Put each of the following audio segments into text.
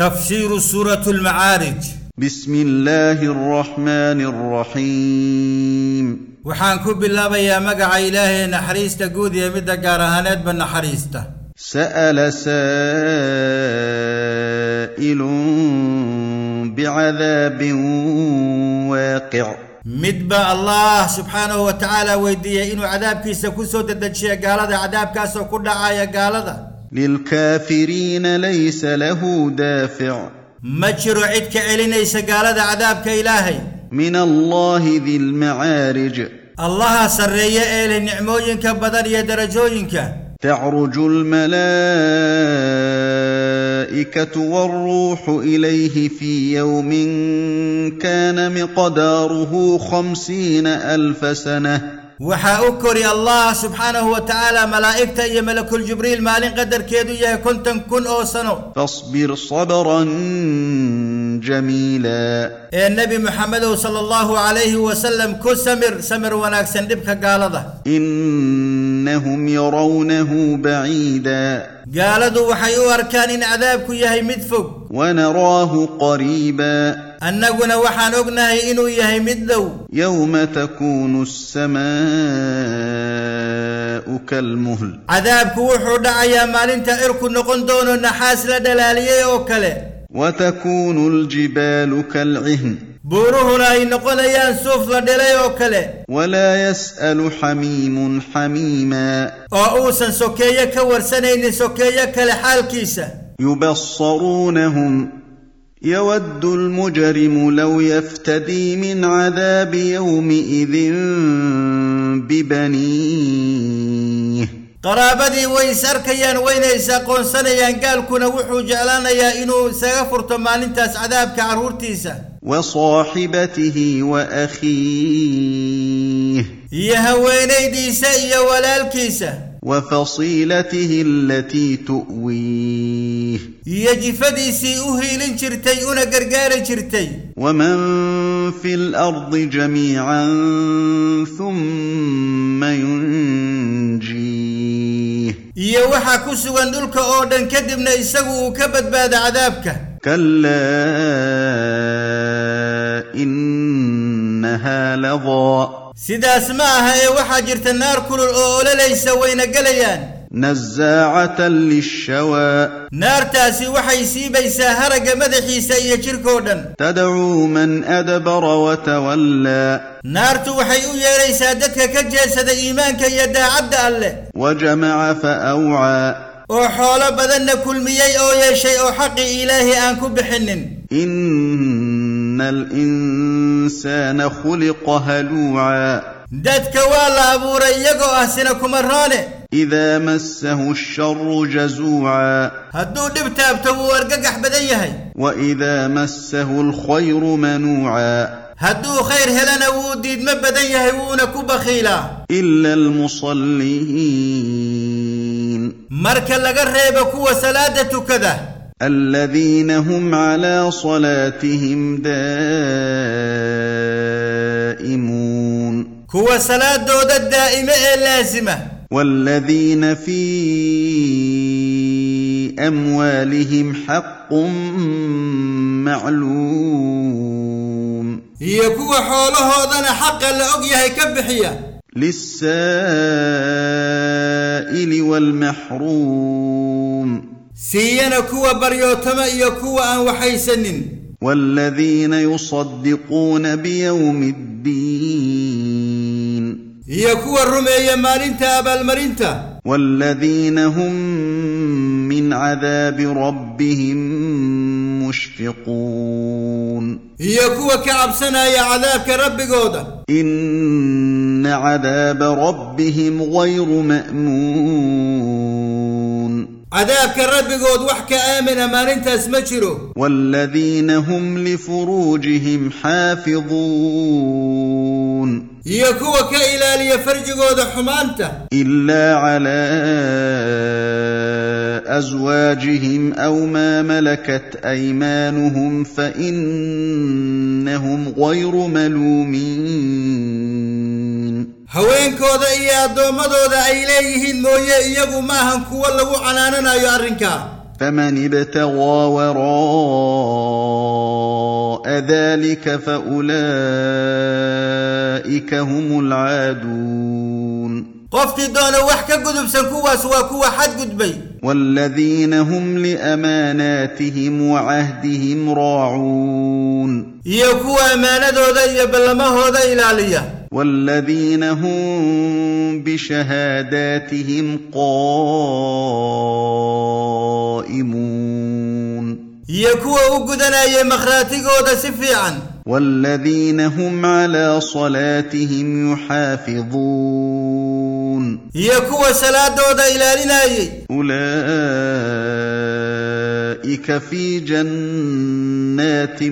تفسير سورة المعارج. بسم الله الرحمن الرحيم. وحانكو بالله يا مقع إلهي نحريستا قود يا مدى قارهانات بن نحريستا. سأل سائل بعذاب واقع. مدبا الله سبحانه وتعالى ويدي إنو عذاب كيسا كسو تدجي قالده عذاب كاسو كل عاية قالده للكافرين ليس له دافع. ما جرعتك إلينيس قال هذا عذابك إلهي. من الله ذي المعارج. الله سرية إلي نعموينك بدر يدرجوينك تعرج الملائكة والروح إليه في يوم كان مقداره خمسين ألف سنة. Waxaa u kori allah subxaanahu wa tacaala malaa'igta iyo malakul jibriil maalin qadarkeedu yahay konton kun oo sano فاصبر صبرا جميلا ee nebi moxamedow sala allahu calayhi wasalam ku samir samir wanaagsan dhibka gaalada إنهم يرونه بعيدا gaaladu waxay u arkaan in cadaabku yahay mid fog ونراه قريبا أنقنا وحنقنا إنو يهي مدو. يوم تكون السماء كالمهل. عذاب كوحو دعيا مالين تأركو نقن دون النحاس لدلالية يوكلة وتكون الجبال كالعهن. بوره لا ينقل يان سوف لدلا ولا يسأل حميم حميما. أوسا سكيك ورسنين سكيك لحال كيسة يبصرونهم. يود المجرم لو يفتدي من عذاب يومئذ ببنيه qaraabadii way is arkayaan wayna is aqoonsanayaan gaalkuna wuxuu jeclaanayaa inuu isaga furto maalintaas cadaabka carruurtiisa وصاحبته واخيه iyo haweenaydiisa iyo walaalkiisa وفصيلته التي تؤويه. يجي فديسي أهي لنشرتي أنا قرقار شرتي. ومن في الأرض جميعا ثم ينجيه. يا وحا كسوا ذلك أودا كدبنا إسهو كبد بعد عذابك. كلا إنها لظى. سيدا اسمعها يا إيه، وحجر النار كل الأول ليس وين قليان. نزاعة للشواء نار تاسي وحي سيبي سهرق مدحي سي كركودن تدعو من أدبر وتولى. نار توحي يا ليس دتك كجسد إيمانك يدا عبد الله. وجمع فأوعى. وحول بذن كل مي أو يا شيء حق إلهي أنك بحن إِنَّ الإنسان خلق هلوعا. داد كوالا أبو رَيَّقُ أحسنا كمرانة إذا مسه الشر جزوعا. هدو دبتا ابتبو ورقاقح بَدَيَّهَي وإذا مسه الخير منوعا. هدو خير هلنا ووديد مبديه ونكو بخيلا إلا المصلين. مركا لقربك وسلادتك كذا الذين هم على صلاتهم دائمون. كو صلاة دودة دائمة إيه لازمة؟ والذين في أموالهم حق معلوم. هي كو حوله ذن حق الأقية كبحية للسائل والمحروم. سينا كوا بريوتما إيا كوا أن وحيسنن. والذين يصدقون بيوم الدين. إيا كوا الرمي مارنتا أبا المرنتا والذين هم من عذاب ربهم مشفقون. إيا كوا كعبسنا يا عذاب كرب قودة. إن عذاب ربهم غير مأمون. عذاب كرب قود وحك آمنة ما انت اسمجره والذين هم لفروجهم حافظون. يكوك إلى ليفرج قود حمانته إلا على أزواجهم أو ما ملكت أيمانهم فإنهم غير ملومين. haweenkooda iyo addoommadooda ay leeyihiin mooye iyagu ma ahan kuwo lagu canaananayo arrinka. فمن ابتغى وراء ذلك فأولئك هم العادون قفت دون وحك قدب سنكوا سواكوا حد قدبي والذين هم لأماناتهم وعهدهم راعون يا يكوا أمانة ذي بلما هو إلى عليا والذين هم بشهاداتهم قائمون يكو أقدنا يا مخراتي قود سفيعا. والذين هم على صلاتهم يحافظون يكو سلاة دود إلى رناي أولئك في جنات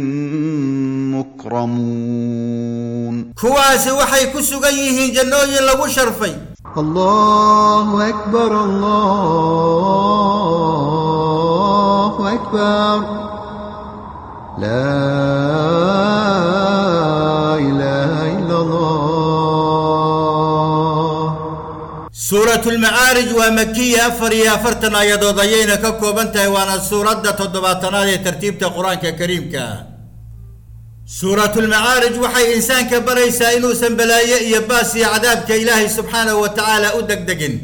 مكرمون كواس وحي كسغيه جنوي لو شرفي الله اكبر الله اكبر لا اله الا الله سورة المعارج ومكية فريا فرتنا يدو ضيينك كوبنتي وأنا سورة تدباتنا لترتيب القرآن الكريم suuratulmacaarij waxay insaanka baraysaa inuusan balaaye iyo baas iyo cadaabka ilaahay subxaanahu wa tacaala u degdegin.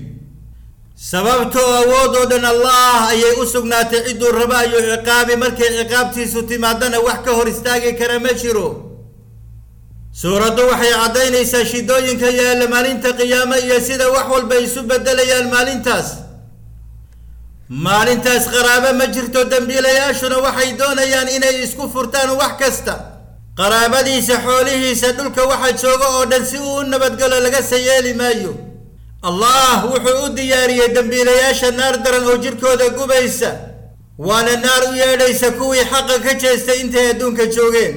Sababtoo awood oo dhan allah ayay u sugnaatay cidduu raba ayuu ciqaabi. Markay ciqaabtiisu timaadana wax ka hor istaagi kara ma jiro. Suuraddu waxay caddaynaysaa shidooyinka yaalla maalinta qiyaame iyo sida wax walba isu beddelayaan maalintaas. Maalintaas qaraabo ma jirto dembiilayaashuna waxay doonayaan inay isku furtaan wax kasta qaraabadiisa xoolihiisa dhulka waxa jooga oo dhan si uu u nabadgalo lagase yeeli maayo. Allah wuxuu u diyaariyey dembiilayaasha naar daran oo jidhkooda gubaysa waana naar u yeedhaysa kuwii xaqa ka jeestay intay adduunka joogeen.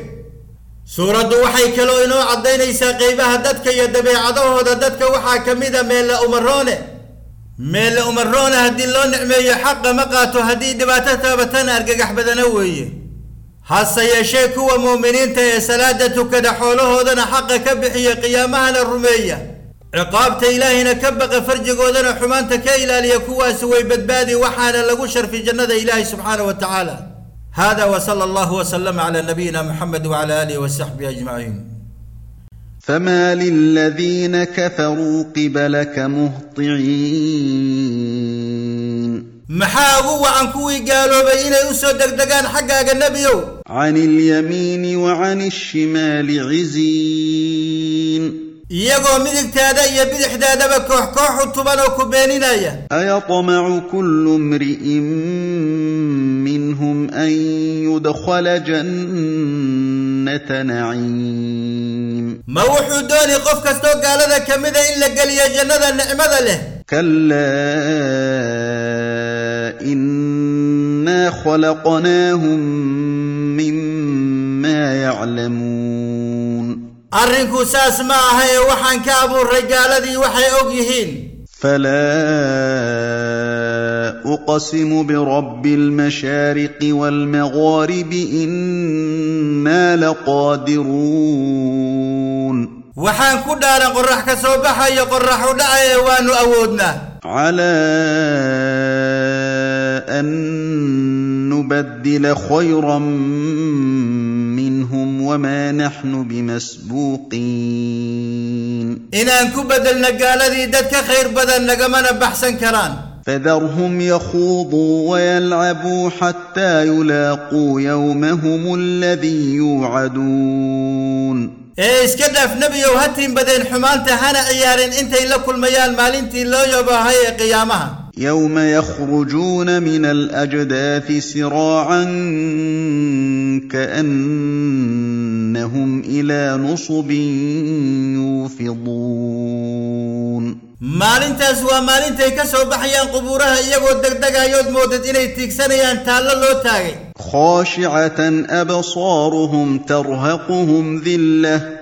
Suuraddu waxay kaloo inoo caddaynaysaa qeybaha dadka iyo dabeecadahooda. Dadka waxaa ka mid a meella umaroone meella umaroone haddii loo nicmeeyo xaqa ma qaato haddii dhibaato taabatana argagax badana weeye hase yeeshee kuwa muuminiinta ee salaada tukada xoolahoodana xaqa ka bixiya qiyaamahana rumeeya ciqaabta ilaahayna ka baqa farjigoodana xumaanta ka ilaaliya kuwaasi way badbaadi waxaana lagu sharfi jannada ilaahay subxaanahu wa tacaala hada وصلى الله وسلم على نبينا محمد وعلى آله وصحبه أجمعين فما للذين كفروا قبلك مهطعين محاو كوي قالوا بين يوسف دقدقان حقاق النبي. عن اليمين وعن الشمال عزين. يقوم مدك تادي حدادا بكوح كوح كوح وطبنوك بيننا أيطمع كل امرئ منهم أن يدخل جنة نعيم. ما doonayaa qof kastoo gaalada ka mid ah in la galiyo jannada nimcada leh. كلا خَلَقْنَاهُمْ مِمَّا يَعْلَمُونَ. arrinku saas maaha waxaan ka abuurray gaalada waxay og yihiin فَلَا أُقَسِمُ بِرَبِّ الْمَشَارِقِ وَالْمَغَارِبِ إِنَّا لَقَادِرُونَ. وحان كدا لقرح كسوبحا يقرح لعيوان أودنا. على أن نبدل خيرا منهم وما نحن بمسبوقين إن أنك بدلنا قال ذي دتك خير بدل نقمنا بحسن كران. فذرهم يخوضوا ويلعبوا حتى يلاقوا يومهم الذي يوعدون. إيش كدف نبي وهتم بدل حمالته هنا عيارين انت إلا كل ميال مال انت لو يبا هي قيامها. يوم يخرجون من الأجداث سراعا كأنهم إلى نصب يوفضون مالين تازوا مالين تيكسوا بحيان قبورها يقول دقدقا يود إلي إليه تيكسانيا تالا لو تاقي خاشعة أبصارهم ترهقهم ذلة.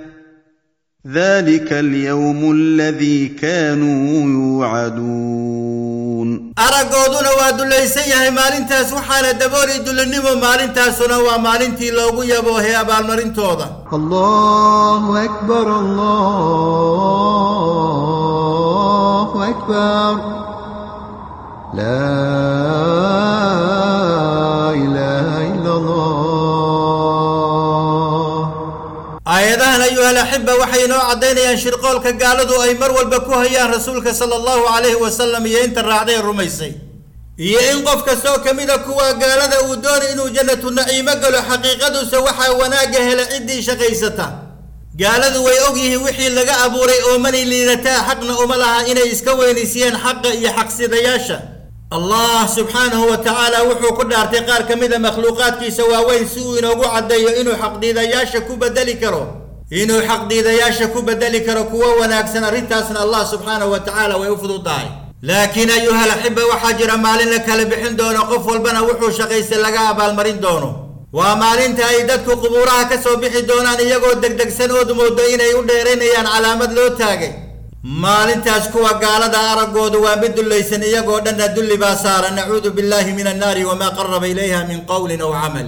ذلك اليوم الذي كانوا يوعدون. يعلمون أرقودون واد ليس يهي تاسو حالة دبوري دول النمو مالين تاسونا ومالين تيلوغو يبو هيا بالمرين توضا. الله أكبر الله أكبر. لا إله إلا الله. Ayuhal axiba waxay inoo caddaynayaan shirqoolka gaaladu ay mar walba ku hayaan rasuulka sala allahu calayhi wasalam iyo inta raacday rumaysay iyo in qof kastoo ka mida kuwa gaalada uu doonay inuu jannatu naciimo galo xaqiiqadusa waxaa wanaagga hela ciddii shaqaysata gaaladu way og yihiin wixii laga abuuray oo mani liidataa xaqna uma laha inay iska weynaysiyeen xaqa iyo xaqsidayaasha allah subxaanahu wa tacaala wuxuu ku dhaartay qaar ka mida makhluuqaadkiisa waaweyn si uu inoogu caddeeyo inuu xaqdiidayaasha ku bedeli karo inuu xaqdiidayaasha ku bedeli karo kuwo wanaagsan arrintaasna allah subxaanahu wa tacaala way u fududahay. Laakiin ayuhal axiba waxaa jira maalin la kala bixin doono qof walbana wuxuu shaqaystay laga abaalmarin doono. Waa maalinta ay dadku qubuuraha ka soo bixi doonaan iyagoo degdegsan ood moodo inay u dheeraynayaan calaamad loo taagay. Maalintaas kuwa gaalada araggoodu waa mid dullaysan iyagoo dhanna dulli baa saara nacuudu billahi min annaari wamaa qaraba ilayha min qowlin aw camal